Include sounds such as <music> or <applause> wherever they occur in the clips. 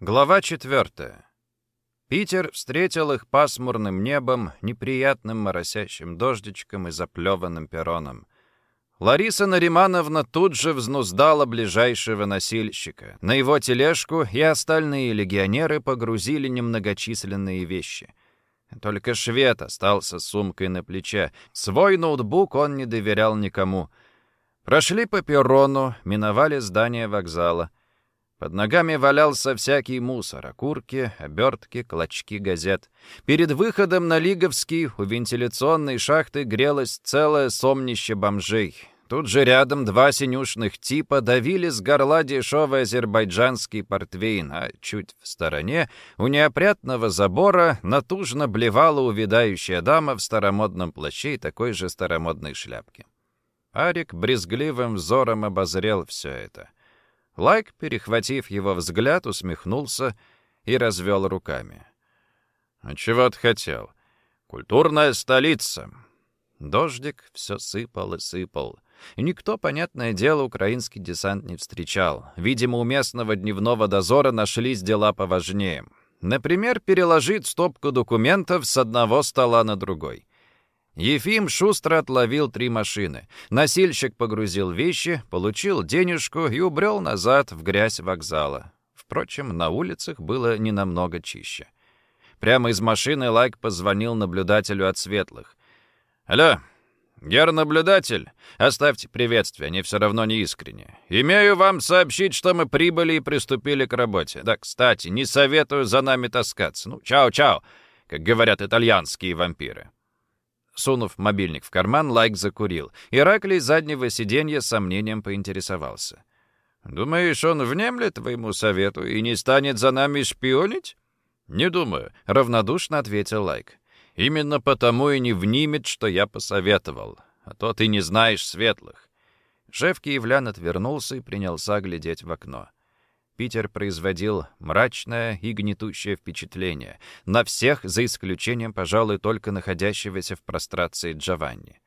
Глава четвертая. Питер встретил их пасмурным небом, неприятным моросящим дождичком и заплеванным пероном. Лариса Наримановна тут же взнуздала ближайшего носильщика. На его тележку и остальные легионеры погрузили немногочисленные вещи. Только швед остался с сумкой на плече. Свой ноутбук он не доверял никому. Прошли по перрону, миновали здание вокзала. Под ногами валялся всякий мусор, окурки, обертки, клочки газет. Перед выходом на Лиговский у вентиляционной шахты грелось целое сомнище бомжей. Тут же рядом два синюшных типа давили с горла дешевый азербайджанский портвейн, а чуть в стороне у неопрятного забора натужно блевала увядающая дама в старомодном плаще и такой же старомодной шляпке. Арик брезгливым взором обозрел все это. Лайк, перехватив его взгляд, усмехнулся и развел руками. «А чего ты хотел? Культурная столица!» Дождик все сыпал и сыпал. И никто, понятное дело, украинский десант не встречал. Видимо, у местного дневного дозора нашлись дела поважнее. Например, переложить стопку документов с одного стола на другой. Ефим шустро отловил три машины. Носильщик погрузил вещи, получил денежку и убрел назад в грязь вокзала. Впрочем, на улицах было не намного чище. Прямо из машины Лайк позвонил наблюдателю от светлых. «Алло, гер-наблюдатель, оставьте приветствие, они все равно не искренне. Имею вам сообщить, что мы прибыли и приступили к работе. Да, кстати, не советую за нами таскаться. Ну, чао-чао, как говорят итальянские вампиры». Сунув мобильник в карман, Лайк закурил. Ираклий с заднего сиденья с сомнением поинтересовался. «Думаешь, он внемлет твоему совету и не станет за нами шпионить?» «Не думаю», — равнодушно ответил Лайк. «Именно потому и не внимет, что я посоветовал. А то ты не знаешь светлых». Шеф Киевлян отвернулся и принялся глядеть в окно. Питер производил мрачное и гнетущее впечатление. На всех, за исключением, пожалуй, только находящегося в прострации Джованни.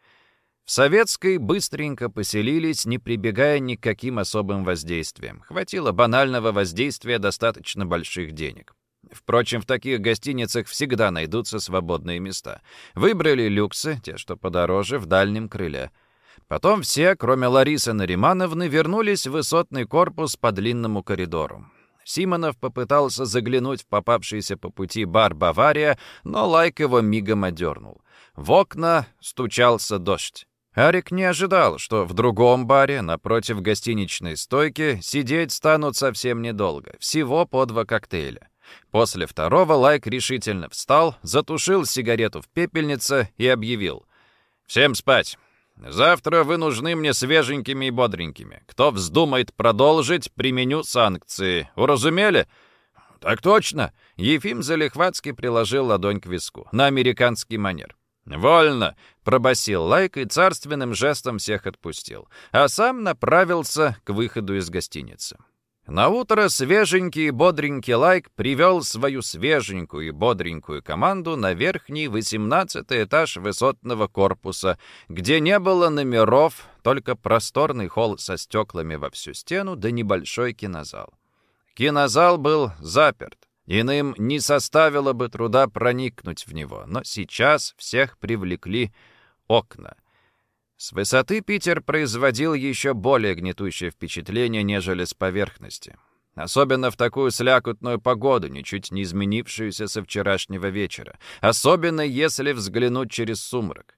В Советской быстренько поселились, не прибегая ни к каким особым воздействиям. Хватило банального воздействия достаточно больших денег. Впрочем, в таких гостиницах всегда найдутся свободные места. Выбрали люксы, те, что подороже, в дальнем крыле — Потом все, кроме Ларисы Наримановны, вернулись в высотный корпус по длинному коридору. Симонов попытался заглянуть в попавшийся по пути бар «Бавария», но Лайк его мигом одернул. В окна стучался дождь. Арик не ожидал, что в другом баре, напротив гостиничной стойки, сидеть станут совсем недолго, всего по два коктейля. После второго Лайк решительно встал, затушил сигарету в пепельнице и объявил. «Всем спать! Завтра вы нужны мне свеженькими и бодренькими. Кто вздумает продолжить, применю санкции. Уразумели?» «Так точно!» Ефим Залихватский приложил ладонь к виску. На американский манер. «Вольно!» — пробасил Лайк и царственным жестом всех отпустил. А сам направился к выходу из гостиницы. На утро свеженький и бодренький Лайк привел свою свеженькую и бодренькую команду на верхний восемнадцатый этаж высотного корпуса, где не было номеров, только просторный холл со стеклами во всю стену да небольшой кинозал. Кинозал был заперт. Иным не составило бы труда проникнуть в него, но сейчас всех привлекли окна — с высоты Питер производил еще более гнетущее впечатление, нежели с поверхности. Особенно в такую слякотную погоду, ничуть не изменившуюся со вчерашнего вечера. Особенно если взглянуть через сумрак.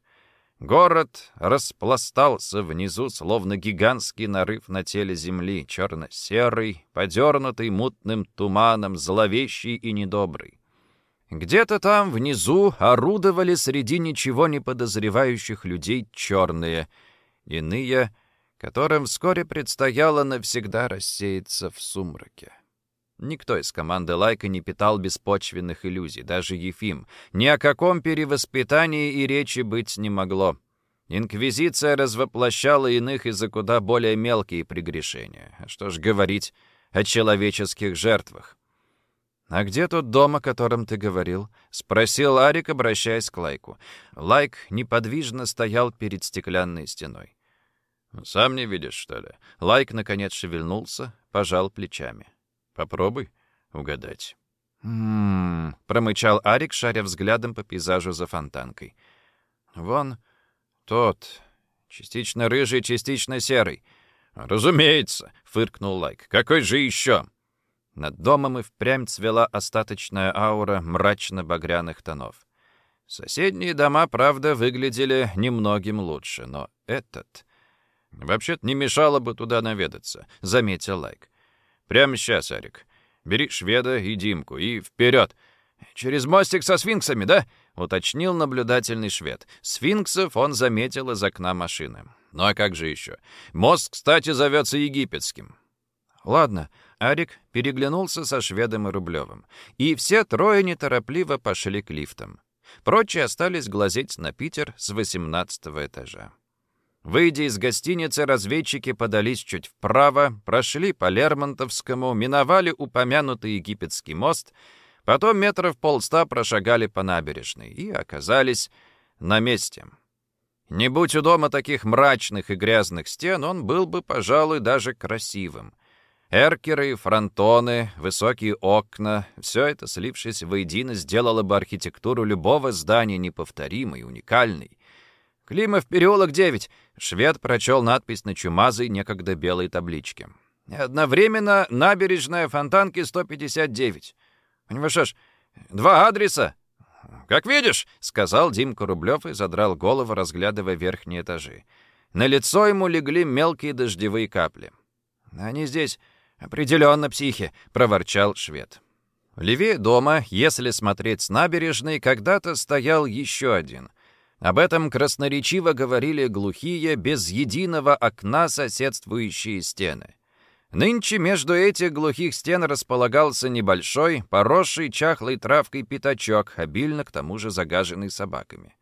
Город распластался внизу, словно гигантский нарыв на теле земли, черно-серый, подернутый мутным туманом, зловещий и недобрый. Где-то там внизу орудовали среди ничего не подозревающих людей черные, иные, которым вскоре предстояло навсегда рассеяться в сумраке. Никто из команды Лайка не питал беспочвенных иллюзий, даже Ефим. Ни о каком перевоспитании и речи быть не могло. Инквизиция развоплощала иных и за куда более мелкие прегрешения. А что ж говорить о человеческих жертвах? «А где тот дом, о котором ты говорил?» — спросил Арик, обращаясь к Лайку. Лайк неподвижно стоял перед стеклянной стеной. «Сам не видишь, что ли?» Лайк, наконец, шевельнулся, пожал плечами. «Попробуй. угадать. «М-м-м», промычал Арик, шаря взглядом по пейзажу за фонтанкой. «Вон тот, частично рыжий, частично серый». «Разумеется», — фыркнул Лайк. «Какой же еще?» Над домом и впрямь цвела остаточная аура мрачно-багряных тонов. Соседние дома, правда, выглядели немногим лучше, но этот... «Вообще-то не мешало бы туда наведаться», — заметил Лайк. «Прямо сейчас, Арик. Бери шведа и Димку и вперед. Через мостик со сфинксами, да?» — уточнил наблюдательный швед. Сфинксов он заметил из окна машины. «Ну а как же еще? Мост, кстати, зовется египетским». «Ладно». Арик переглянулся со шведом и Рублевым. И все трое неторопливо пошли к лифтам. Прочие остались глазеть на Питер с восемнадцатого этажа. Выйдя из гостиницы, разведчики подались чуть вправо, прошли по Лермонтовскому, миновали упомянутый египетский мост, потом метров полста прошагали по набережной и оказались на месте. Не будь у дома таких мрачных и грязных стен, он был бы, пожалуй, даже красивым. Эркеры, фронтоны, высокие окна — все это, слившись воедино, сделало бы архитектуру любого здания неповторимой, уникальной. «Климов, переулок 9!» Швед прочел надпись на чумазой, некогда белой табличке. «Одновременно набережная Фонтанки 159. У него что ж, два адреса?» «Как видишь», — сказал Димка Рублев и задрал голову, разглядывая верхние этажи. На лицо ему легли мелкие дождевые капли. «Они здесь определенно психи», — проворчал швед. Левее дома, если смотреть с набережной, когда-то стоял еще один. Об этом красноречиво говорили глухие, без единого окна соседствующие стены. Нынче между этих глухих стен располагался небольшой, поросший чахлой травкой пятачок, обильно к тому же загаженный собаками.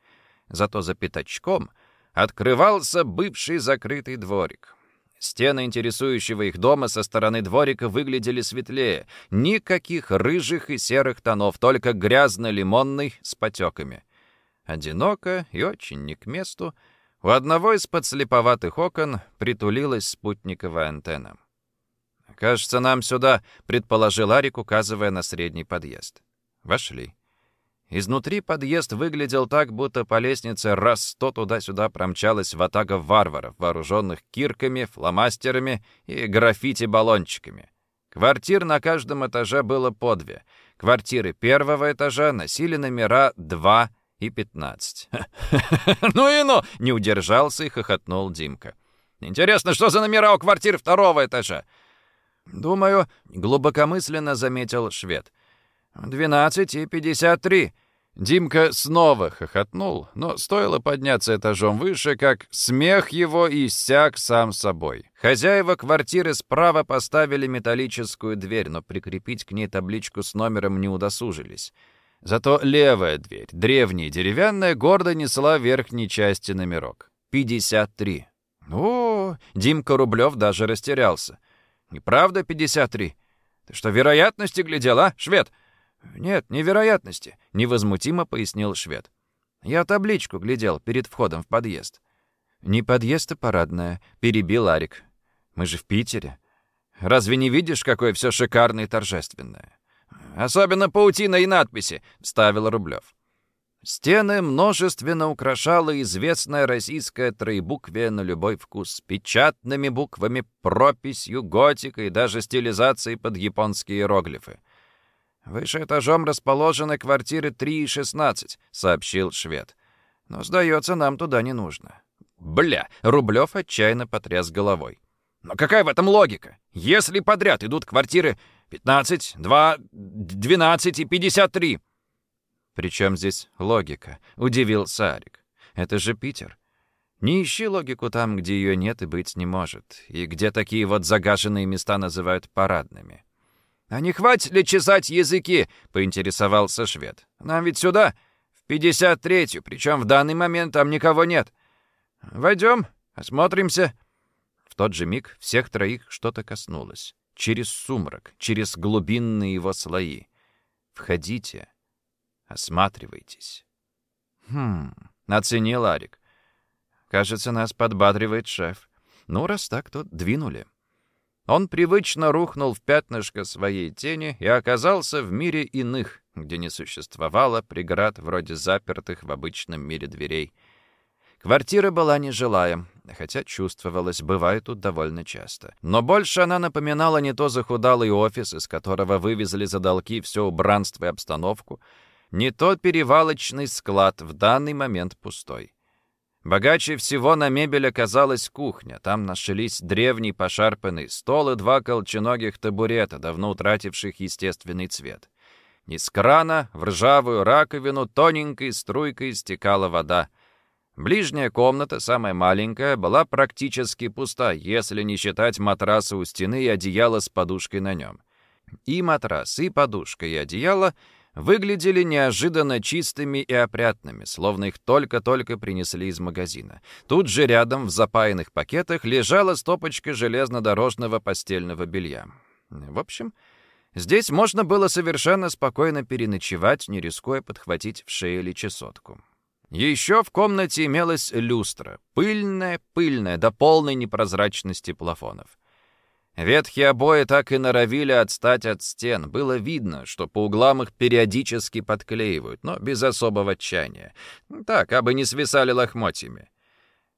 Зато за пятачком открывался бывший закрытый дворик. Стены интересующего их дома со стороны дворика выглядели светлее. Никаких рыжих и серых тонов, только грязно-лимонный с потеками. Одиноко и очень не к месту, у одного из подслеповатых окон притулилась спутниковая антенна. «Кажется, нам сюда», — предположил Арик, указывая на средний подъезд. Вошли. Изнутри подъезд выглядел так, будто по лестнице раз сто туда-сюда промчалась ватага варваров, вооруженных кирками, фломастерами и граффити-баллончиками. Квартир на каждом этаже было по две. Квартиры первого этажа носили номера 2 и 15. <laughs> «Ну и ну!» — не удержался и хохотнул Димка. «Интересно, что за номера у квартир второго этажа?» «Думаю», — глубокомысленно заметил швед. «Двенадцать и пятьдесят три». Димка снова хохотнул, но стоило подняться этажом выше, как смех его иссяк сам собой. Хозяева квартиры справа поставили металлическую дверь, но прикрепить к ней табличку с номером не удосужились. Зато левая дверь, древняя деревянная, гордо несла верхней части номерок. 53. О, Димка Рублев даже растерялся. «Неправда 53? Ты что, вероятности глядел, а, швед?» «Нет, невероятности», — невозмутимо пояснил швед. «Я табличку глядел перед входом в подъезд». «Не подъезд, а парадная», — перебил Арик. «Мы же в Питере. Разве не видишь, какое все шикарное и торжественное?» «Особенно паутина и надписи», — вставил Рублев. Стены множественно украшала известная российская троебуквия на любой вкус печатными буквами, прописью, готикой даже стилизацией под японские иероглифы. «Выше этажом расположены квартиры 3 и 16», — сообщил швед. «Но, сдается, нам туда не нужно». «Бля!» — Рублев отчаянно потряс головой. «Но какая в этом логика? Если подряд идут квартиры 15, 2, 12 и 53...» «Причем здесь логика?» — удивился Арик. «Это же Питер. Не ищи логику там, где ее нет и быть не может, и где такие вот загаженные места называют парадными». «А не хватит ли чесать языки?» — поинтересовался швед. «Нам ведь сюда, в 53-ю, причем в данный момент там никого нет. Войдем, осмотримся». В тот же миг всех троих что-то коснулось. Через сумрак, через глубинные его слои. «Входите», Осматривайтесь. Хм, оценил Арик. Кажется, нас подбадривает шеф. Ну, раз так, то двинули. Он привычно рухнул в пятнышко своей тени и оказался в мире иных, где не существовало преград вроде запертых в обычном мире дверей. Квартира была нежилая, хотя чувствовалось, бывает тут довольно часто. Но больше она напоминала не то захудалый офис, из которого вывезли за долги все убранство и обстановку, не то перевалочный склад, в данный момент пустой. Богаче всего на мебель оказалась кухня. Там нашлись древний пошарпанный стол и два колченогих табурета, давно утративших естественный цвет. Из крана в ржавую раковину тоненькой струйкой стекала вода. Ближняя комната, самая маленькая, была практически пуста, если не считать матраса у стены и одеяла с подушкой на нем. И матрас, и подушка, и одеяло — выглядели неожиданно чистыми и опрятными, словно их только-только принесли из магазина. Тут же рядом в запаянных пакетах лежала стопочка железнодорожного постельного белья. В общем, здесь можно было совершенно спокойно переночевать, не рискуя подхватить в шею или чесотку. Еще в комнате имелась люстра, пыльная-пыльная, до полной непрозрачности плафонов. Ветхие обои так и норовили отстать от стен. Было видно, что по углам их периодически подклеивают, но без особого тчания. Так, абы не свисали лохмотьями.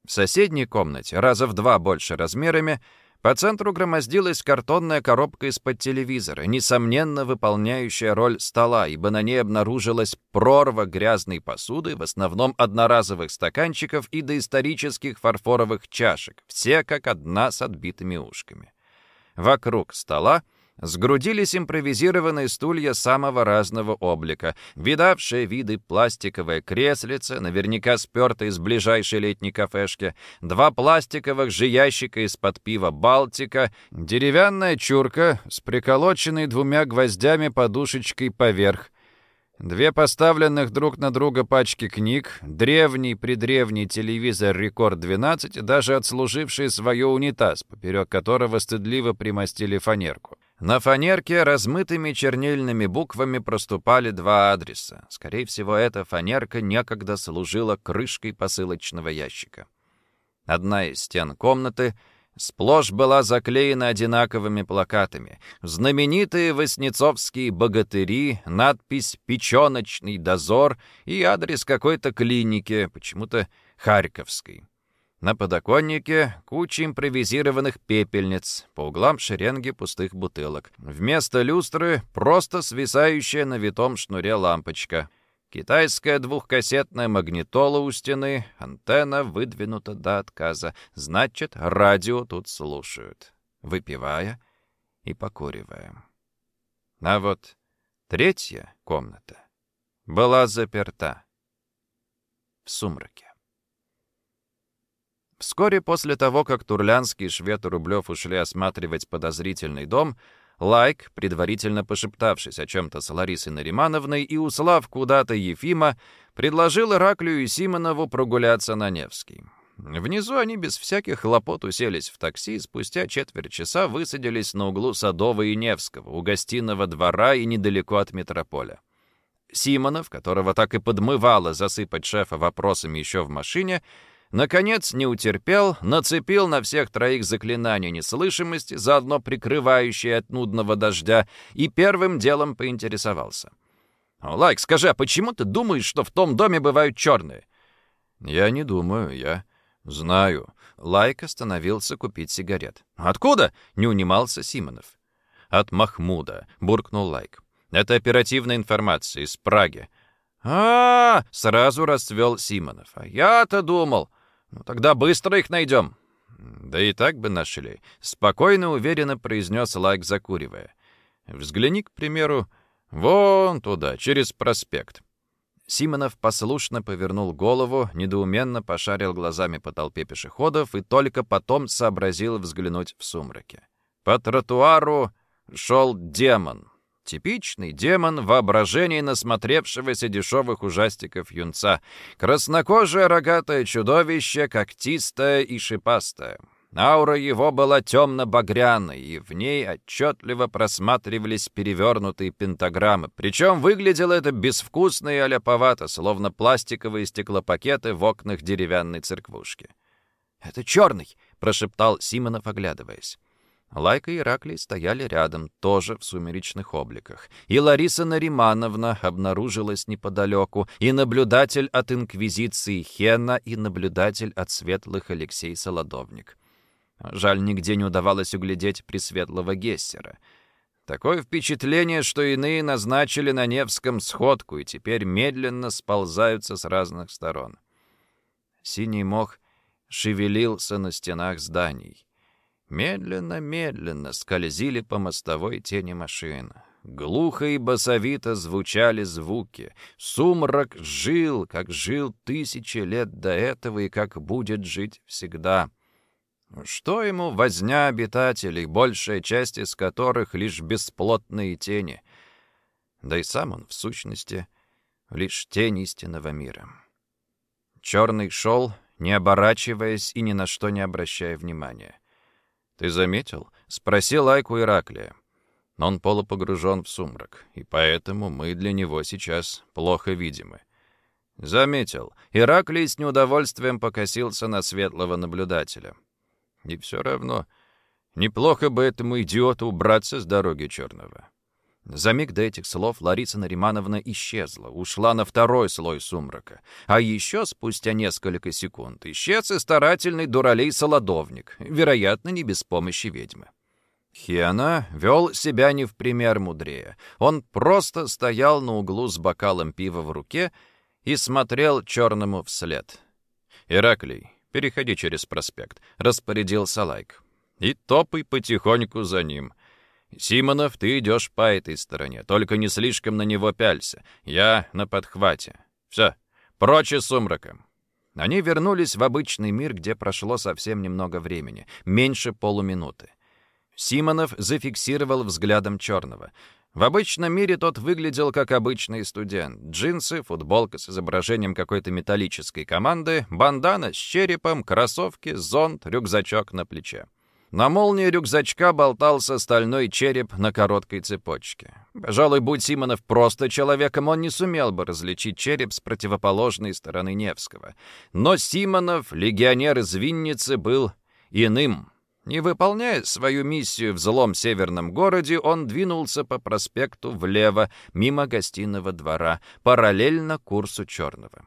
В соседней комнате, раза в два больше размерами, по центру громоздилась картонная коробка из-под телевизора, несомненно выполняющая роль стола, ибо на ней обнаружилась прорва грязной посуды, в основном одноразовых стаканчиков и доисторических фарфоровых чашек, все как одна с отбитыми ушками. Вокруг стола сгрудились импровизированные стулья самого разного облика, видавшие виды пластиковое креслице, наверняка спертое из ближайшей летней кафешки, два пластиковых же ящика из-под пива «Балтика», деревянная чурка с приколоченной двумя гвоздями подушечкой поверх — Две поставленных друг на друга пачки книг, древний-предревний телевизор «Рекорд-12», даже отслуживший свое унитаз, поперек которого стыдливо примостили фанерку. На фанерке размытыми чернильными буквами проступали два адреса. Скорее всего, эта фанерка некогда служила крышкой посылочного ящика. Одна из стен комнаты — сплошь была заклеена одинаковыми плакатами. Знаменитые воснецовские богатыри, надпись «Печеночный дозор» и адрес какой-то клиники, почему-то Харьковской. На подоконнике куча импровизированных пепельниц, по углам шеренги пустых бутылок. Вместо люстры просто свисающая на витом шнуре лампочка — Китайская двухкассетная магнитола у стены, антенна выдвинута до отказа. Значит, радио тут слушают, выпивая и покуривая. А вот третья комната была заперта в сумраке. Вскоре после того, как Турлянский и Швед Рублев ушли осматривать подозрительный дом, Лайк, предварительно пошептавшись о чем-то с Ларисой Наримановной и услав куда-то Ефима, предложил Ираклию и Симонову прогуляться на Невский. Внизу они без всяких хлопот уселись в такси и спустя четверть часа высадились на углу Садового и Невского, у гостиного двора и недалеко от метрополя. Симонов, которого так и подмывало засыпать шефа вопросами еще в машине, Наконец не утерпел, нацепил на всех троих заклинание неслышимости, заодно прикрывающее от нудного дождя, и первым делом поинтересовался. «Лайк, скажи, а почему ты думаешь, что в том доме бывают черные?» «Я не думаю, я знаю». Лайк остановился купить сигарет. «Откуда?» — не унимался Симонов. «От Махмуда», — буркнул Лайк. «Это оперативная информация из Праги». А, -а, -а сразу расцвел Симонов. «А я-то думал...» Ну, тогда быстро их найдем. Да и так бы нашли. Спокойно, уверенно произнес Лайк, закуривая. Взгляни, к примеру, вон туда, через проспект. Симонов послушно повернул голову, недоуменно пошарил глазами по толпе пешеходов и только потом сообразил взглянуть в сумраке. По тротуару шел демон, Типичный демон воображения насмотревшегося дешевых ужастиков юнца. Краснокожее рогатое чудовище, когтистое и шипастое. Аура его была темно-багряной, и в ней отчетливо просматривались перевернутые пентаграммы. Причем выглядело это безвкусно и аляповато, словно пластиковые стеклопакеты в окнах деревянной церквушки. «Это черный!» — прошептал Симонов, оглядываясь. Лайка и Ираклий стояли рядом, тоже в сумеречных обликах. И Лариса Наримановна обнаружилась неподалеку, и наблюдатель от Инквизиции Хена, и наблюдатель от Светлых Алексей Солодовник. Жаль, нигде не удавалось углядеть Пресветлого Гессера. Такое впечатление, что иные назначили на Невском сходку и теперь медленно сползаются с разных сторон. Синий мох шевелился на стенах зданий. Медленно-медленно скользили по мостовой тени машин. Глухо и басовито звучали звуки. Сумрак жил, как жил тысячи лет до этого и как будет жить всегда. Что ему возня обитателей, большая часть из которых лишь бесплотные тени? Да и сам он, в сущности, лишь тень истинного мира. Черный шел, не оборачиваясь и ни на что не обращая внимания. «Ты заметил?» — спросил Айку Ираклия. Он полупогружен в сумрак, и поэтому мы для него сейчас плохо видимы. Заметил. Ираклий с неудовольствием покосился на светлого наблюдателя. И все равно, неплохо бы этому идиоту убраться с дороги черного. За миг до этих слов Лариса Наримановна исчезла, ушла на второй слой сумрака. А еще спустя несколько секунд исчез и старательный дуралей-солодовник, вероятно, не без помощи ведьмы. Хиана вел себя не в пример мудрее. Он просто стоял на углу с бокалом пива в руке и смотрел черному вслед. «Ираклий, переходи через проспект», — распорядился Лайк. «И топай потихоньку за ним». «Симонов, ты идешь по этой стороне, только не слишком на него пялься. Я на подхвате. Все, прочь из сумрака». Они вернулись в обычный мир, где прошло совсем немного времени, меньше полуминуты. Симонов зафиксировал взглядом черного. В обычном мире тот выглядел как обычный студент. Джинсы, футболка с изображением какой-то металлической команды, бандана с черепом, кроссовки, зонт, рюкзачок на плече. На молнии рюкзачка болтался стальной череп на короткой цепочке. Пожалуй, будь Симонов просто человеком, он не сумел бы различить череп с противоположной стороны Невского. Но Симонов, легионер из Винницы, был иным. Не выполняя свою миссию в злом северном городе, он двинулся по проспекту влево, мимо гостиного двора, параллельно курсу Черного.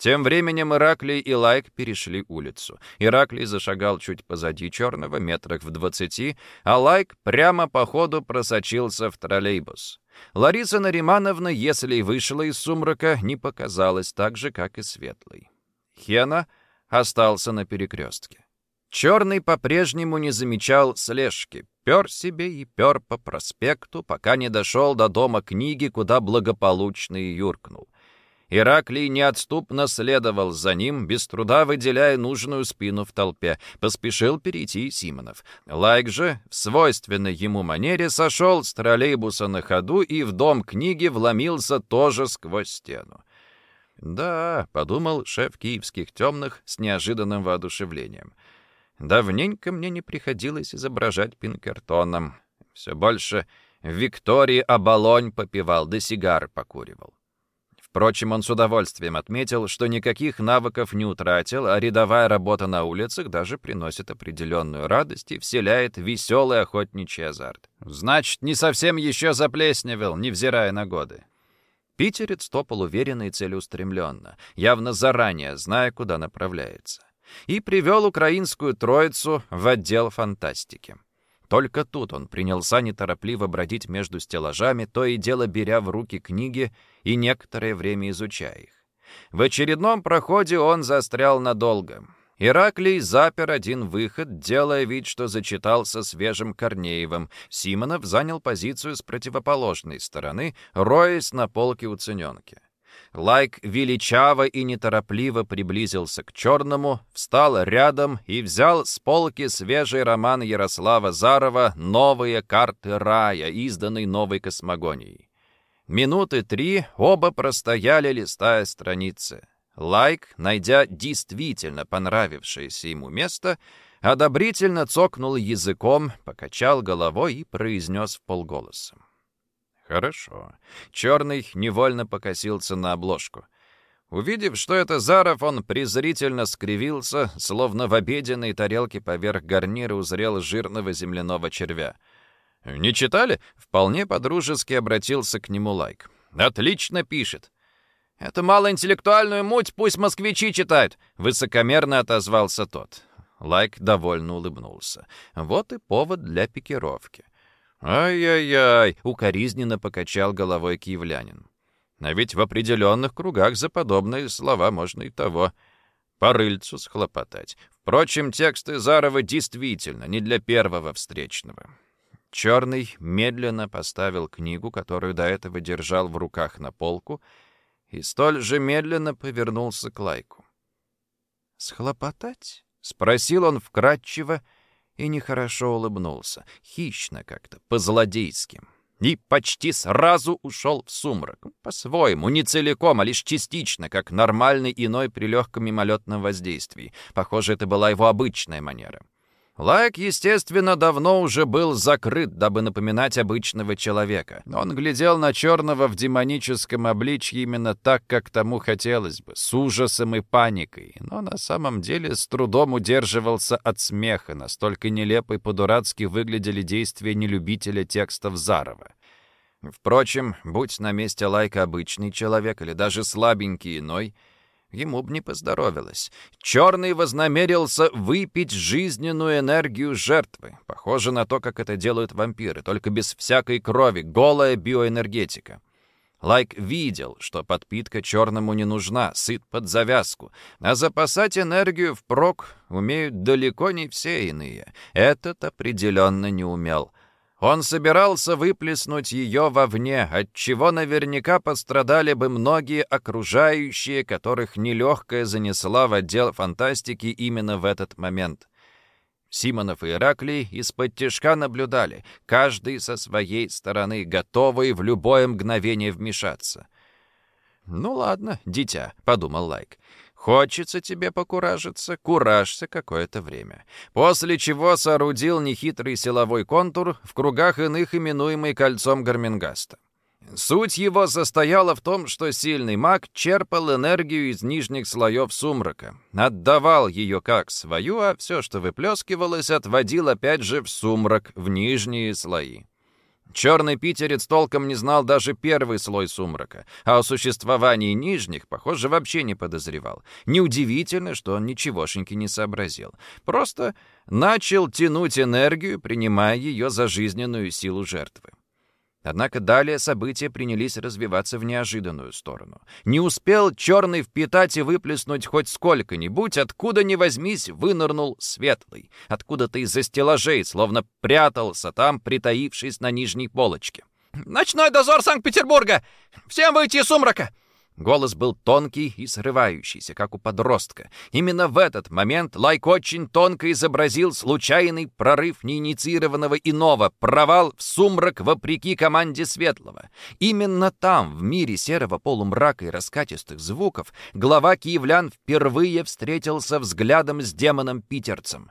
Тем временем Ираклий и Лайк перешли улицу. Ираклий зашагал чуть позади черного, метрах в двадцати, а Лайк прямо по ходу просочился в троллейбус. Лариса Наримановна, если и вышла из сумрака, не показалась так же, как и Светлый. Хена остался на перекрестке. Черный по-прежнему не замечал слежки. Пер себе и пер по проспекту, пока не дошел до дома книги, куда благополучно и юркнул. Ираклий неотступно следовал за ним, без труда выделяя нужную спину в толпе. Поспешил перейти Симонов. Лайк же, в свойственной ему манере, сошел с троллейбуса на ходу и в дом книги вломился тоже сквозь стену. «Да», — подумал шеф киевских темных с неожиданным воодушевлением. «Давненько мне не приходилось изображать Пинкертоном. Все больше Виктории оболонь попивал, да сигар покуривал. Впрочем, он с удовольствием отметил, что никаких навыков не утратил, а рядовая работа на улицах даже приносит определенную радость и вселяет веселый охотничий азарт. Значит, не совсем еще заплесневел, невзирая на годы. Питерец топал уверенно и целеустремленно, явно заранее зная, куда направляется. И привел украинскую троицу в отдел фантастики. Только тут он принялся неторопливо бродить между стеллажами, то и дело беря в руки книги и некоторое время изучая их. В очередном проходе он застрял надолго. Ираклий запер один выход, делая вид, что зачитался свежим Корнеевым. Симонов занял позицию с противоположной стороны, роясь на полке уцененки. Лайк величаво и неторопливо приблизился к черному, встал рядом и взял с полки свежий роман Ярослава Зарова «Новые карты рая», изданный новой космогонией. Минуты три оба простояли, листая страницы. Лайк, найдя действительно понравившееся ему место, одобрительно цокнул языком, покачал головой и произнес в. Хорошо. Черный невольно покосился на обложку. Увидев, что это Заров, он презрительно скривился, словно в обеденной тарелке поверх гарнира узрел жирного земляного червя. «Не читали?» — вполне подружески обратился к нему Лайк. «Отлично пишет». «Эту малоинтеллектуальную муть пусть москвичи читают», — высокомерно отозвался тот. Лайк довольно улыбнулся. Вот и повод для пикировки. «Ай-яй-яй!» — укоризненно покачал головой киевлянин. А ведь в определенных кругах за подобные слова можно и того по рыльцу схлопотать. Впрочем, тексты Зарова действительно не для первого встречного. Черный медленно поставил книгу, которую до этого держал в руках на полку, и столь же медленно повернулся к Лайку. «Схлопотать?» — спросил он вкратчиво и нехорошо улыбнулся, хищно как-то, по-злодейски и почти сразу ушел в сумрак. По-своему, не целиком, а лишь частично, как нормальный иной при легком мимолетном воздействии. Похоже, это была его обычная манера. Лайк, естественно, давно уже был закрыт, дабы напоминать обычного человека. Он глядел на черного в демоническом обличье именно так, как тому хотелось бы, с ужасом и паникой, но на самом деле с трудом удерживался от смеха, настолько нелепо и по-дурацки выглядели действия нелюбителя текстов Зарова. Впрочем, будь на месте Лайка обычный человек или даже слабенький иной — ему бы не поздоровилось. Черный вознамерился выпить жизненную энергию жертвы. Похоже на то, как это делают вампиры, только без всякой крови, голая биоэнергетика. Лайк видел, что подпитка черному не нужна, сыт под завязку, а запасать энергию впрок умеют далеко не все иные. Этот определенно не умел. Он собирался выплеснуть ее вовне, от чего наверняка пострадали бы многие окружающие, которых нелегкая занесла в отдел фантастики именно в этот момент. Симонов и Ираклий из-под тяжка наблюдали, каждый со своей стороны, готовый в любое мгновение вмешаться. «Ну ладно, дитя», — подумал Лайк, Хочется тебе покуражиться, куражься какое-то время. После чего соорудил нехитрый силовой контур, в кругах иных именуемый кольцом Гармингаста. Суть его состояла в том, что сильный маг черпал энергию из нижних слоев сумрака, отдавал ее как свою, а все, что выплескивалось, отводил опять же в сумрак, в нижние слои. Черный питерец толком не знал даже первый слой сумрака, а о существовании нижних, похоже, вообще не подозревал. Неудивительно, что он ничегошеньки не сообразил. Просто начал тянуть энергию, принимая ее за жизненную силу жертвы. Однако далее события принялись развиваться в неожиданную сторону. Не успел черный впитать и выплеснуть хоть сколько-нибудь, откуда ни возьмись, вынырнул светлый. Откуда-то из-за стеллажей, словно прятался там, притаившись на нижней полочке. «Ночной дозор Санкт-Петербурга! Всем выйти из сумрака!» Голос был тонкий и срывающийся, как у подростка. Именно в этот момент Лайк очень тонко изобразил случайный прорыв неинициированного иного, провал в сумрак вопреки команде Светлого. Именно там, в мире серого полумрака и раскатистых звуков, глава киевлян впервые встретился взглядом с демоном-питерцем.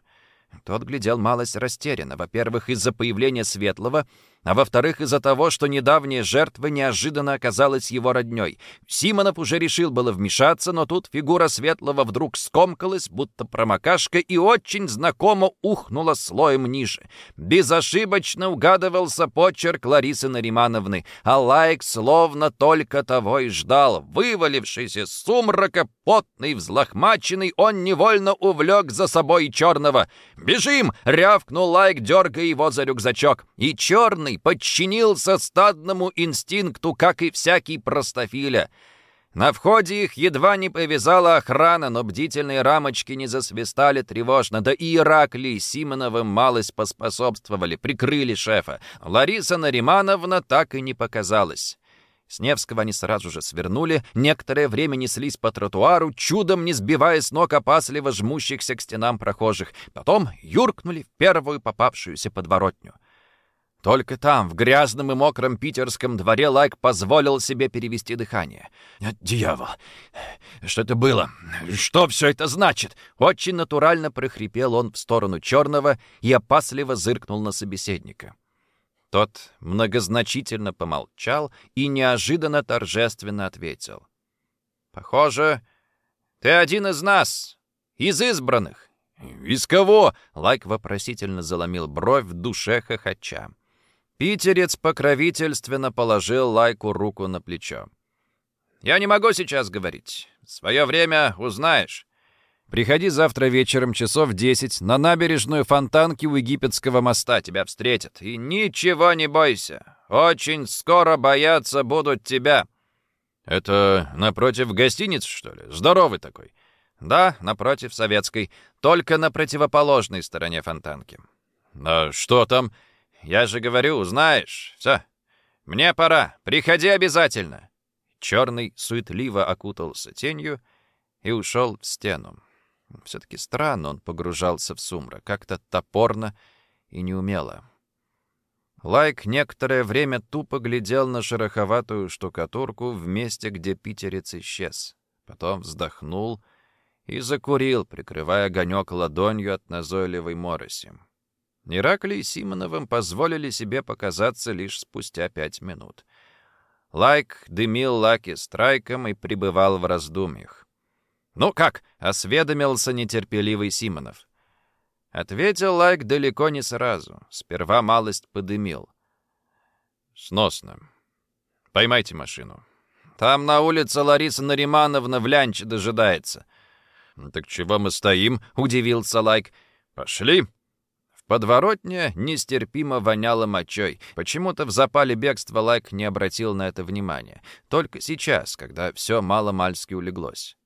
Тот глядел малость растерянно, во-первых, из-за появления Светлого, а во-вторых, из-за того, что недавняя жертва неожиданно оказалась его роднёй. Симонов уже решил было вмешаться, но тут фигура Светлого вдруг скомкалась, будто промокашка, и очень знакомо ухнула слоем ниже. Безошибочно угадывался почерк Ларисы Наримановны, а лайк словно только того и ждал. Вывалившись из сумрака, потный, взлохмаченный, он невольно увлек за собой черного. «Бежим!» — рявкнул лайк, дергая его за рюкзачок. И черный животный подчинился стадному инстинкту, как и всякий простофиля. На входе их едва не повязала охрана, но бдительные рамочки не засвистали тревожно, да и Ираклий Симоновым малость поспособствовали, прикрыли шефа. Лариса Наримановна так и не показалась. С Невского они сразу же свернули, некоторое время неслись по тротуару, чудом не сбивая с ног опасливо жмущихся к стенам прохожих. Потом юркнули в первую попавшуюся подворотню. Только там, в грязном и мокром питерском дворе, Лайк позволил себе перевести дыхание. «Дьявол! Что это было? Что все это значит?» Очень натурально прохрипел он в сторону черного и опасливо зыркнул на собеседника. Тот многозначительно помолчал и неожиданно торжественно ответил. Похоже, ты один из нас, из избранных. «Из кого?» — Лайк вопросительно заломил бровь в душе хохоча. Питерец покровительственно положил Лайку руку на плечо. «Я не могу сейчас говорить. Свое время узнаешь. Приходи завтра вечером часов десять на набережную Фонтанки у Египетского моста. Тебя встретят. И ничего не бойся. Очень скоро бояться будут тебя». «Это напротив гостиницы, что ли? Здоровый такой». «Да, напротив Советской. Только на противоположной стороне Фонтанки». «А что там?» «Я же говорю, узнаешь. Все. Мне пора. Приходи обязательно». Черный суетливо окутался тенью и ушел в стену. Все-таки странно он погружался в сумрак, как-то топорно и неумело. Лайк некоторое время тупо глядел на шероховатую штукатурку в месте, где питерец исчез. Потом вздохнул и закурил, прикрывая огонек ладонью от назойливой мороси. Ираклий с Симоновым позволили себе показаться лишь спустя пять минут. Лайк дымил Лаки страйком и пребывал в раздумьях. «Ну как?» — осведомился нетерпеливый Симонов. Ответил Лайк далеко не сразу. Сперва малость подымил. «Сносно. Поймайте машину. Там на улице Лариса Наримановна в лянче дожидается». «Так чего мы стоим?» — удивился Лайк. «Пошли!» Подворотня нестерпимо воняла мочой. Почему-то в запале бегства Лайк не обратил на это внимания. Только сейчас, когда все мало-мальски улеглось.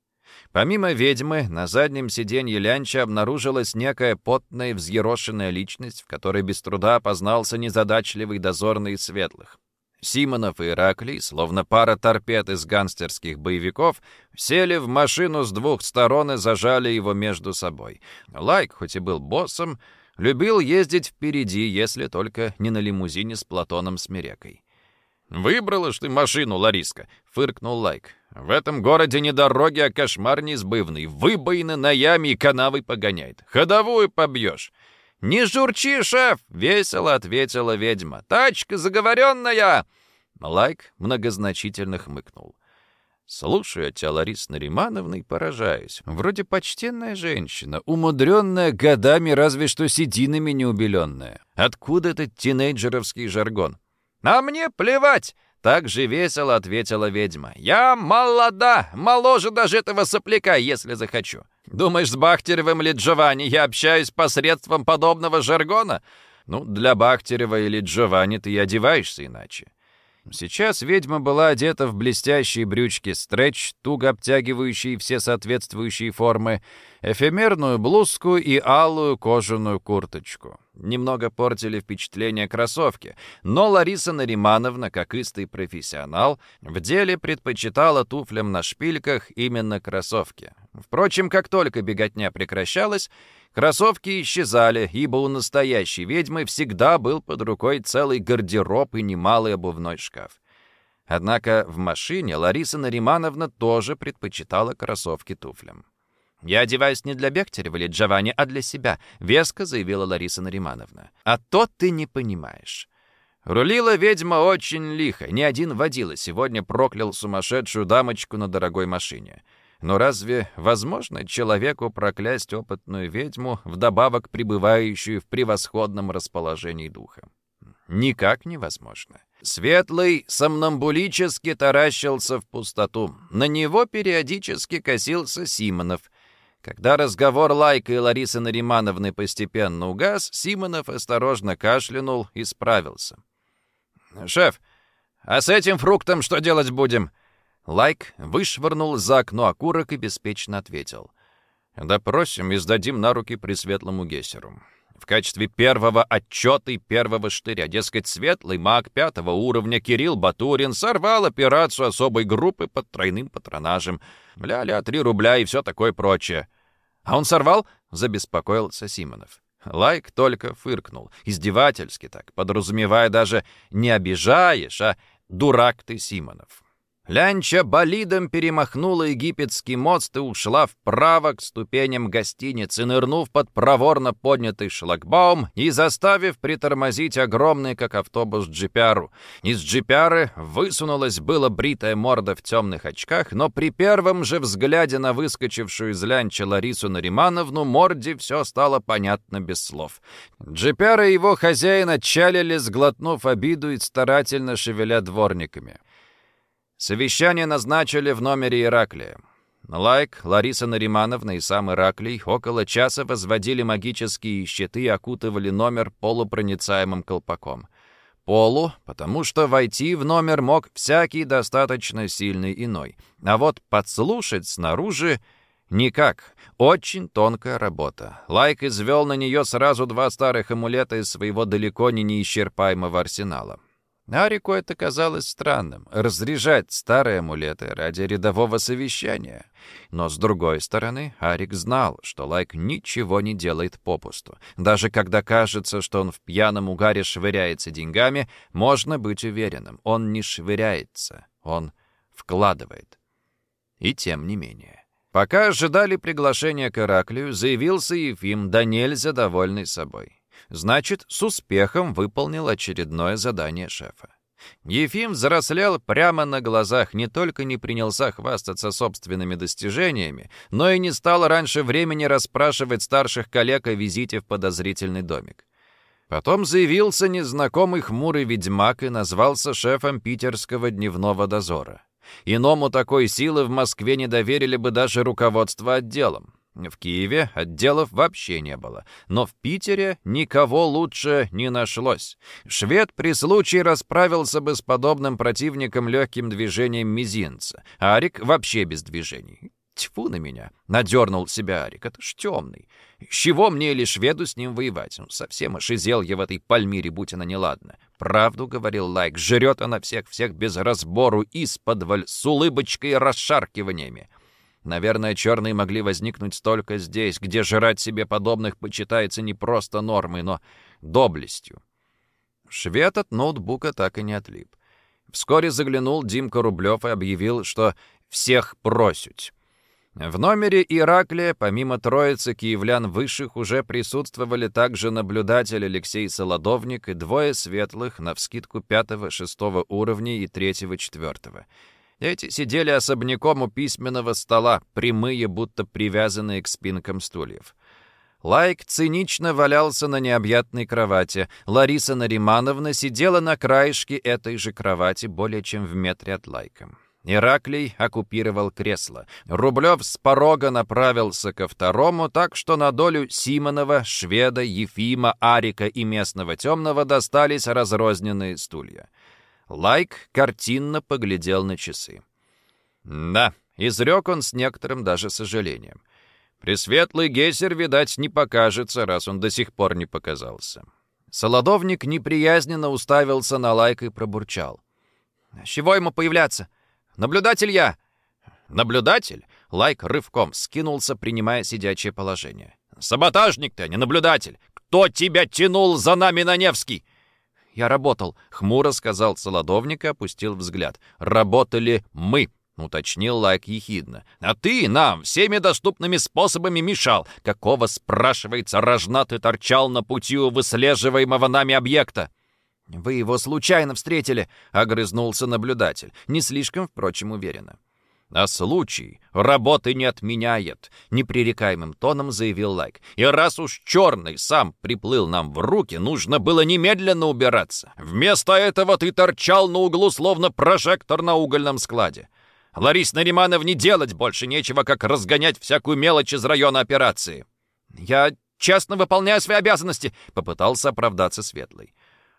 Помимо ведьмы, на заднем сиденье Лянча обнаружилась некая потная взъерошенная личность, в которой без труда опознался незадачливый дозорный светлых. Симонов и Ираклий, словно пара торпед из гангстерских боевиков, сели в машину с двух сторон и зажали его между собой. Лайк, хоть и был боссом, Любил ездить впереди, если только не на лимузине с Платоном Смирекой. «Выбрала ж ты машину, Лариска!» — фыркнул Лайк. «В этом городе не дороги, а кошмар неизбывный. Выбоина на яме и канавы погоняет. Ходовую побьешь». «Не журчи, шеф!» — весело ответила ведьма. «Тачка заговоренная!» Лайк многозначительно хмыкнул. Слушаю тебя, Лариса Наримановна, и поражаюсь. Вроде почтенная женщина, умудренная годами, разве что сединами неубеленная. Откуда этот тинейджеровский жаргон? «А мне плевать!» — так же весело ответила ведьма. «Я молода, моложе даже этого сопляка, если захочу. Думаешь, с Бахтеревым или Джованни я общаюсь посредством подобного жаргона? Ну, для Бахтерева или Джованни ты и одеваешься иначе. Сейчас ведьма была одета в блестящие брючки стретч, туго обтягивающие все соответствующие формы, эфемерную блузку и алую кожаную курточку. Немного портили впечатление кроссовки, но Лариса Наримановна, как истый профессионал, в деле предпочитала туфлям на шпильках именно кроссовки. Впрочем, как только беготня прекращалась, Кроссовки исчезали, ибо у настоящей ведьмы всегда был под рукой целый гардероб и немалый обувной шкаф. Однако в машине Лариса Наримановна тоже предпочитала кроссовки туфлям. «Я одеваюсь не для Бехтерева или Джованни, а для себя», — веско заявила Лариса Наримановна. «А то ты не понимаешь». Рулила ведьма очень лихо. Ни один водила сегодня проклял сумасшедшую дамочку на дорогой машине. Но разве возможно человеку проклясть опытную ведьму, вдобавок пребывающую в превосходном расположении духа? Никак невозможно. Светлый сомнамбулически таращился в пустоту. На него периодически косился Симонов. Когда разговор Лайка и Ларисы Наримановны постепенно угас, Симонов осторожно кашлянул и справился. «Шеф, а с этим фруктом что делать будем?» Лайк вышвырнул за окно окурок и беспечно ответил. «Допросим и сдадим на руки Пресветлому Гессеру. В качестве первого отчета и первого штыря, дескать, светлый маг пятого уровня Кирилл Батурин сорвал операцию особой группы под тройным патронажем. Ля-ля, три рубля и все такое прочее». «А он сорвал?» — забеспокоился Симонов. Лайк только фыркнул, издевательски так, подразумевая даже «не обижаешь», а «дурак ты, Симонов». Лянча болидом перемахнула египетский мост и ушла вправо к ступеням гостиницы, нырнув под проворно поднятый шлагбаум и заставив притормозить огромный, как автобус, джипяру. Из джипяры высунулась была бритая морда в темных очках, но при первом же взгляде на выскочившую из лянча Ларису Наримановну морде все стало понятно без слов. Джипяра и его хозяин отчалили, сглотнув обиду и старательно шевеля дворниками. Совещание назначили в номере Ираклия. Лайк, Лариса Наримановна и сам Ираклий около часа возводили магические щиты и окутывали номер полупроницаемым колпаком. Полу, потому что войти в номер мог всякий достаточно сильный иной. А вот подслушать снаружи никак. Очень тонкая работа. Лайк извел на нее сразу два старых амулета из своего далеко не неисчерпаемого арсенала. Арику это казалось странным — разряжать старые амулеты ради рядового совещания. Но, с другой стороны, Арик знал, что Лайк ничего не делает попусту. Даже когда кажется, что он в пьяном угаре швыряется деньгами, можно быть уверенным, он не швыряется, он вкладывает. И тем не менее. Пока ожидали приглашения к Ираклию, заявился Ефим, да нельзя довольный собой. Значит, с успехом выполнил очередное задание шефа. Ефим взрослел прямо на глазах, не только не принялся хвастаться собственными достижениями, но и не стал раньше времени расспрашивать старших коллег о визите в подозрительный домик. Потом заявился незнакомый хмурый ведьмак и назвался шефом питерского дневного дозора. Иному такой силы в Москве не доверили бы даже руководство отделом. В Киеве отделов вообще не было, но в Питере никого лучше не нашлось. Швед при случае расправился бы с подобным противником легким движением мизинца, Арик вообще без движений. Тьфу на меня, надернул себя Арик, это ж темный. С чего мне или шведу с ним воевать? Ну, совсем ошизел я в этой Пальмире, будь она неладна. Правду, говорил Лайк, жрет она всех-всех без разбору, из-под с улыбочкой и расшаркиваниями. Наверное, черные могли возникнуть только здесь, где жрать себе подобных почитается не просто нормой, но доблестью. Швед от ноутбука так и не отлип. Вскоре заглянул Димка Рублев и объявил, что всех просють. В номере Ираклия, помимо троицы киевлян высших, уже присутствовали также наблюдатель Алексей Солодовник и двое светлых, навскидку пятого-шестого уровня и третьего-четвертого. Эти сидели особняком у письменного стола, прямые, будто привязанные к спинкам стульев. Лайк цинично валялся на необъятной кровати. Лариса Наримановна сидела на краешке этой же кровати, более чем в метре от Лайка. Ираклий оккупировал кресло. Рублев с порога направился ко второму, так что на долю Симонова, Шведа, Ефима, Арика и местного темного достались разрозненные стулья. Лайк картинно поглядел на часы. «Да», — изрек он с некоторым даже сожалением. «Пресветлый Гессер, видать, не покажется, раз он до сих пор не показался». Солодовник неприязненно уставился на Лайка и пробурчал. «С чего ему появляться? Наблюдатель я!» «Наблюдатель?» Лайк рывком вскинулся, принимая сидячее положение. «Саботажник ты, а не наблюдатель! Кто тебя тянул за нами на Невский?» Я работал», — хмуро сказал Солодовник и опустил взгляд. «Работали мы», — уточнил Лайк ехидно. «А ты нам всеми доступными способами мешал. Какого, спрашивается, рожна ты торчал на пути у выслеживаемого нами объекта?» «Вы его случайно встретили», — огрызнулся наблюдатель, не слишком, впрочем, уверенно. «А случай работы не отменяет», — непререкаемым тоном заявил Лайк. «И раз уж черный сам приплыл нам в руки, нужно было немедленно убираться. Вместо этого ты торчал на углу, словно прожектор на угольном складе. Ларис Наримановне делать больше нечего, как разгонять всякую мелочь из района операции». «Я честно выполняю свои обязанности», — попытался оправдаться Светлый.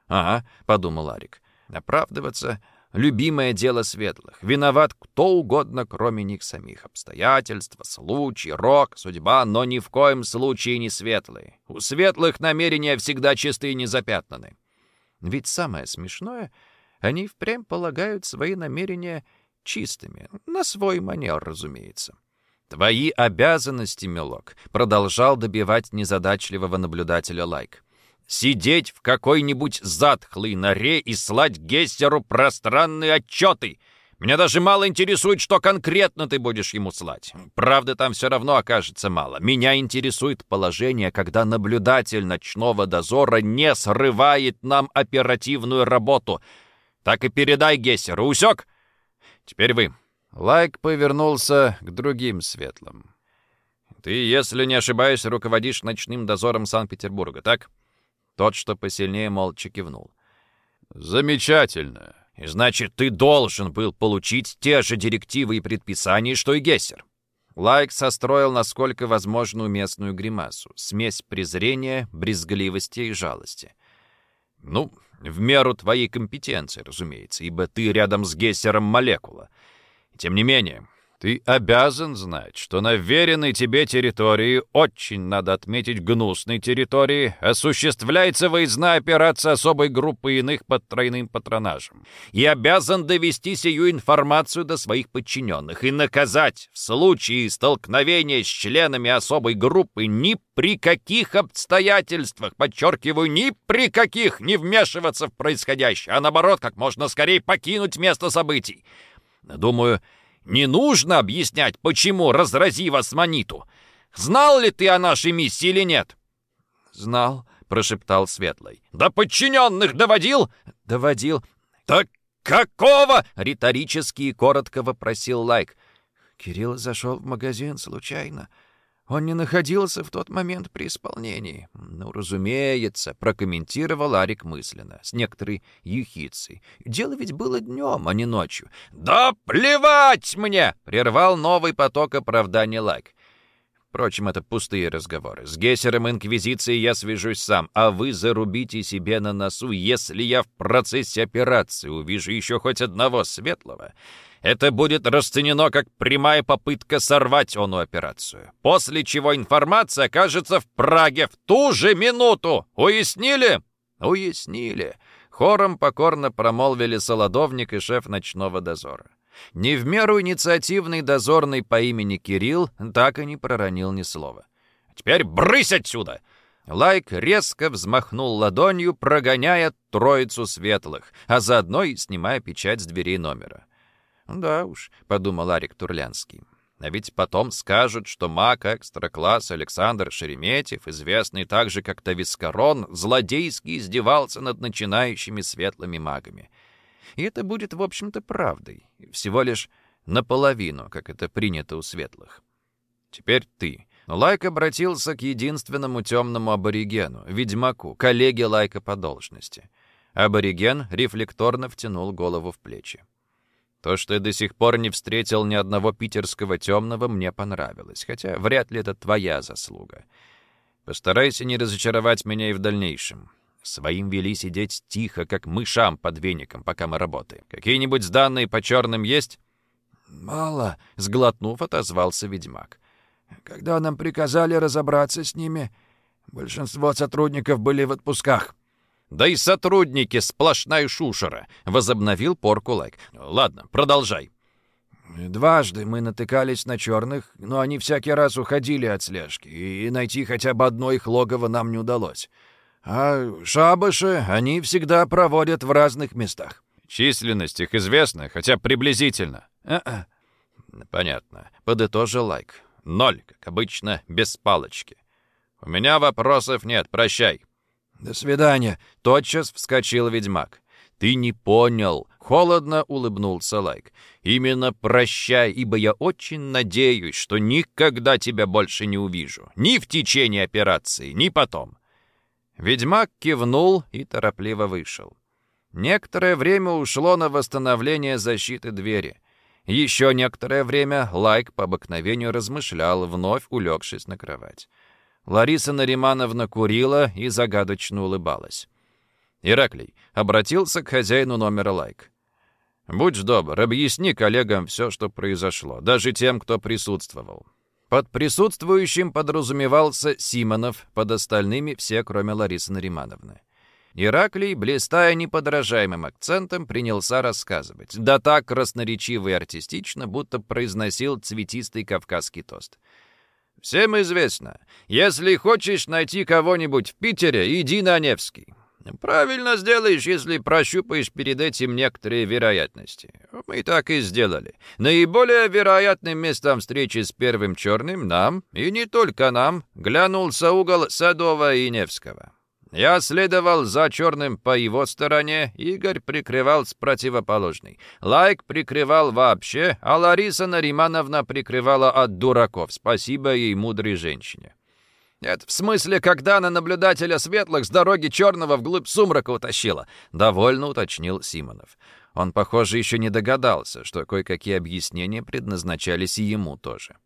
«Ага», — подумал Арик. «Оправдываться любимое дело светлых. Виноват кто угодно, кроме них самих. Обстоятельства, случай, рок, судьба, но ни в коем случае не светлые. У светлых намерения всегда чистые и незапятнаны. Ведь самое смешное, они впрямь полагают свои намерения чистыми. На свой манер, разумеется. «Твои обязанности, милок», — продолжал добивать незадачливого наблюдателя Лайк. Сидеть в какой-нибудь затхлой норе и слать Гессеру пространные отчеты. Меня даже мало интересует, что конкретно ты будешь ему слать. Правда, там все равно окажется мало. Меня интересует положение, когда наблюдатель ночного дозора не срывает нам оперативную работу. Так и передай Гессеру. Усек? Теперь вы. Лайк повернулся к другим светлым. Ты, если не ошибаюсь, руководишь ночным дозором Санкт-Петербурга, так? Тот, что посильнее, молча кивнул. Замечательно. И значит, ты должен был получить те же директивы и предписания, что и Гессер. Лайк состроил, насколько возможно, уместную гримасу. Смесь презрения, брезгливости и жалости. Ну, в меру твоей компетенции, разумеется, ибо ты рядом с Гессером молекула. Тем не менее, ты обязан знать, что на веренной тебе территории, очень надо отметить гнусной территории, осуществляется выездная операция особой группы иных под тройным патронажем. И обязан довести сию информацию до своих подчиненных и наказать в случае столкновения с членами особой группы ни при каких обстоятельствах, подчеркиваю, ни при каких не вмешиваться в происходящее, а наоборот, как можно скорее покинуть место событий. Думаю, не нужно объяснять, почему разрази вас маниту. Знал ли ты о нашей миссии или нет?» «Знал», — прошептал Светлый. «До подчиненных доводил?» «Доводил». «Так какого?» — риторически и коротко вопросил Лайк. Кирилл зашел в магазин случайно. Он не находился в тот момент при исполнении. Ну, разумеется, прокомментировал Арик мысленно, с некоторой ехидцей. Дело ведь было днем, а не ночью. «Да плевать мне!» — прервал новый поток оправданий Лайк. Впрочем, это пустые разговоры. С Гессером Инквизиции я свяжусь сам, а вы зарубите себе на носу, если я в процессе операции увижу еще хоть одного светлого. Это будет расценено как прямая попытка сорвать ону операцию. После чего информация окажется в Праге в ту же минуту. Уяснили? Уяснили. Хором покорно промолвили Солодовник и шеф ночного дозора. Не в меру инициативный дозорный по имени Кирилл так и не проронил ни слова. «Теперь брысь отсюда!» Лайк резко взмахнул ладонью, прогоняя троицу светлых, а заодно и снимая печать с дверей номера. «Да уж», — подумал Арик Турлянский. «А ведь потом скажут, что маг экстра-класс Александр Шереметьев, известный также как Тавискарон, злодейски издевался над начинающими светлыми магами. И это будет, в общем-то, правдой. Всего лишь наполовину, как это принято у светлых. Теперь ты». Лайк обратился к единственному темному аборигену, ведьмаку, коллеге Лайка по должности. Абориген рефлекторно втянул голову в плечи. То, что я до сих пор не встретил ни одного питерского темного, мне понравилось, хотя вряд ли это твоя заслуга. Постарайся не разочаровать меня и в дальнейшем. Своим вели сидеть тихо, как мышам под веником, пока мы работаем. Какие-нибудь данные по черным есть?» «Мало», — сглотнув, отозвался ведьмак. «Когда нам приказали разобраться с ними, большинство сотрудников были в отпусках». «Да и сотрудники сплошная шушера», — возобновил Поркулайк. «Ладно, продолжай». Дважды мы натыкались на черных, но они всякий раз уходили от слежки, и найти хотя бы одно их логово нам не удалось. А шабаши они всегда проводят в разных местах. Численность их известна, хотя приблизительно. А-а. Понятно. Подытожил Лайк. Ноль, как обычно, без палочки. У меня вопросов нет, прощай. «До свидания!» — тотчас вскочил ведьмак. «Ты не понял!» — холодно улыбнулся Лайк. «Именно прощай, ибо я очень надеюсь, что никогда тебя больше не увижу. Ни в течение операции, ни потом!» Ведьмак кивнул и торопливо вышел. Некоторое время ушло на восстановление защиты двери. Еще некоторое время Лайк по обыкновению размышлял, вновь улегшись на кровать. Лариса Наримановна курила и загадочно улыбалась. Ираклий обратился к хозяину номера «Лайк». «Будь добр, объясни коллегам все, что произошло, даже тем, кто присутствовал». Под присутствующим подразумевался Симонов, под остальными все, кроме Ларисы Наримановны. Ираклий, блистая неподражаемым акцентом, принялся рассказывать, да так красноречиво и артистично, будто произносил цветистый кавказский тост — Всем известно, если хочешь найти кого-нибудь в Питере, иди на Невский. Правильно сделаешь, если прощупаешь перед этим некоторые вероятности. Мы так и сделали. Наиболее вероятным местом встречи с первым черным нам, и не только нам, глянулся угол Садова и Невского. Я следовал за черным по его стороне, Игорь прикрывал с противоположной. Лайк прикрывал вообще, а Лариса Наримановна прикрывала от дураков. Спасибо ей, мудрой женщине. «Это в смысле, когда на наблюдателя светлых с дороги черного вглубь сумрака утащила?» — довольно уточнил Симонов. Он, похоже, еще не догадался, что кое-какие объяснения предназначались и ему тоже.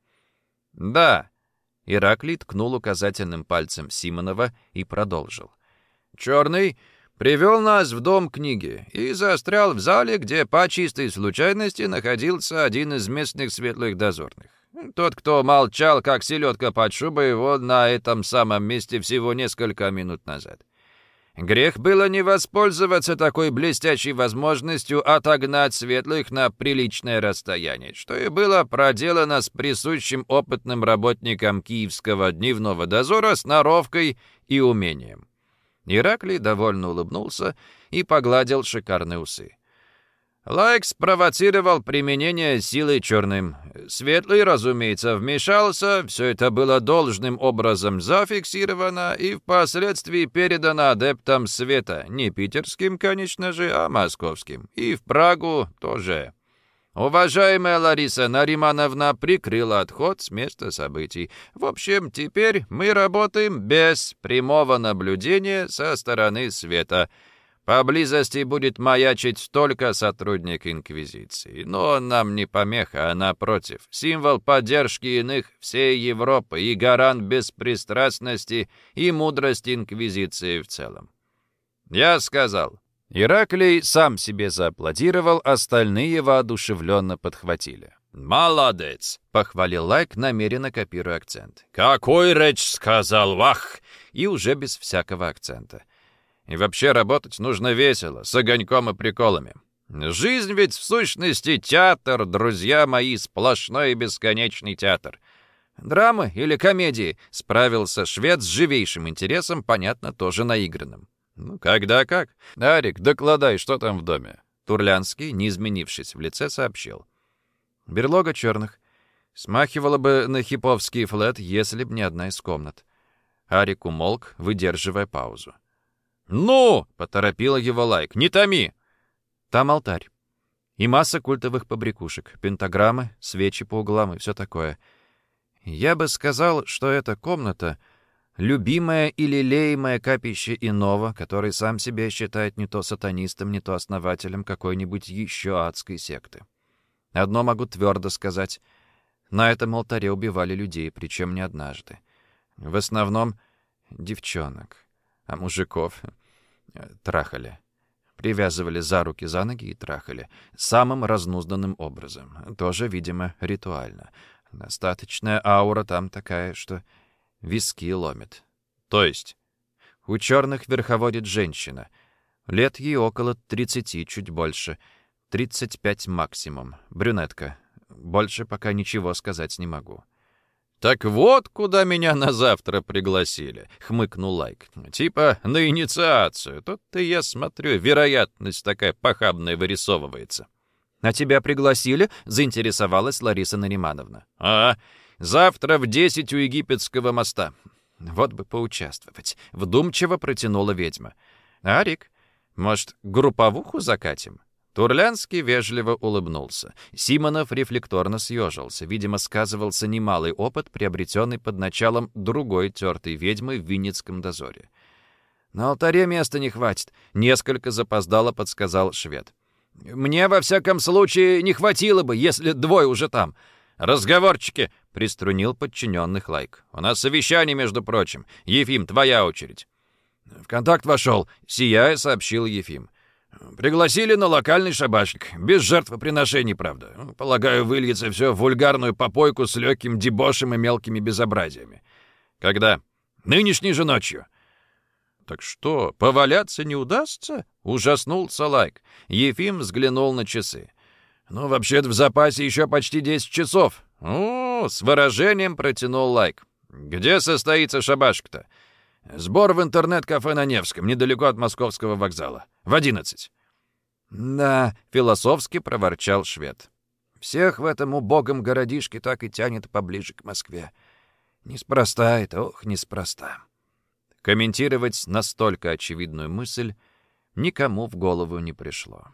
«Да», — Ираклий ткнул указательным пальцем Симонова и продолжил. «Черный привел нас в дом книги и застрял в зале, где по чистой случайности находился один из местных светлых дозорных. Тот, кто молчал, как селедка под шубой, вот на этом самом месте всего несколько минут назад. Грех было не воспользоваться такой блестящей возможностью отогнать светлых на приличное расстояние, что и было проделано с присущим опытным работникам киевского дневного дозора сноровкой и умением. Ираклий довольно улыбнулся и погладил шикарные усы. Лайк спровоцировал применение силы черным. Светлый, разумеется, вмешался, все это было должным образом зафиксировано и впоследствии передано адептам света, не питерским, конечно же, а московским, и в Прагу тоже. Уважаемая Лариса Наримановна прикрыла отход с места событий. В общем, теперь мы работаем без прямого наблюдения со стороны света — Поблизости будет маячить только сотрудник Инквизиции. Но он нам не помеха, а напротив, символ поддержки иных всей Европы и гарант беспристрастности и мудрости Инквизиции в целом. Я сказал. Ираклий сам себе зааплодировал, остальные воодушевленно подхватили. «Молодец!» — похвалил Лайк, намеренно копируя акцент. «Какой речь сказал, вах!» И уже без всякого акцента. И вообще работать нужно весело, с огоньком и приколами. Жизнь ведь в сущности театр, друзья мои, сплошной и бесконечный театр. Драмы или комедии справился швед с живейшим интересом, понятно, тоже наигранным. Ну, когда как. Арик, докладай, что там в доме. Турлянский, не изменившись в лице, сообщил. Берлога черных. Смахивала бы на хиповский флет, если б не одна из комнат. Арик умолк, выдерживая паузу. «Ну!» — поторопила его лайк. «Не томи!» Там алтарь. И масса культовых побрякушек, пентаграммы, свечи по углам и все такое. Я бы сказал, что эта комната — любимое и лелеемое капище иного, который сам себя считает не то сатанистом, не то основателем какой-нибудь еще адской секты. Одно могу твердо сказать. На этом алтаре убивали людей, причем не однажды. В основном девчонок а мужиков э, трахали. Привязывали за руки, за ноги и трахали. Самым разнузданным образом. Тоже, видимо, ритуально. Достаточная аура там такая, что виски ломит. То есть у черных верховодит женщина. Лет ей около 30, чуть больше. 35 максимум. Брюнетка. Больше пока ничего сказать не могу. «Так вот, куда меня на завтра пригласили», — хмыкнул Лайк. «Типа на инициацию. Тут-то я смотрю, вероятность такая похабная вырисовывается». «А тебя пригласили?» — заинтересовалась Лариса Наримановна. «А, завтра в десять у египетского моста». «Вот бы поучаствовать», — вдумчиво протянула ведьма. «Арик, может, групповуху закатим?» Турлянский вежливо улыбнулся. Симонов рефлекторно съежился. Видимо, сказывался немалый опыт, приобретенный под началом другой тертой ведьмы в Винницком дозоре. «На алтаре места не хватит», — несколько запоздало подсказал швед. «Мне, во всяком случае, не хватило бы, если двое уже там». «Разговорчики!» — приструнил подчиненных Лайк. «У нас совещание, между прочим. Ефим, твоя очередь». В контакт вошел, сияя, сообщил Ефим. Пригласили на локальный шабашник. Без жертвоприношений, правда. Полагаю, выльется все в вульгарную попойку с легким дебошем и мелкими безобразиями. Когда? Нынешней же ночью. «Так что, поваляться не удастся?» — ужаснулся Лайк. Ефим взглянул на часы. «Ну, вообще-то в запасе еще почти десять часов». «О!» — с выражением протянул Лайк. «Где состоится шабашка-то?» Сбор в интернет-кафе на Невском, недалеко от московского вокзала. В одиннадцать». «Да», — философски проворчал швед. «Всех в этом убогом городишке так и тянет поближе к Москве. Неспроста это, ох, неспроста». Комментировать настолько очевидную мысль никому в голову не пришло.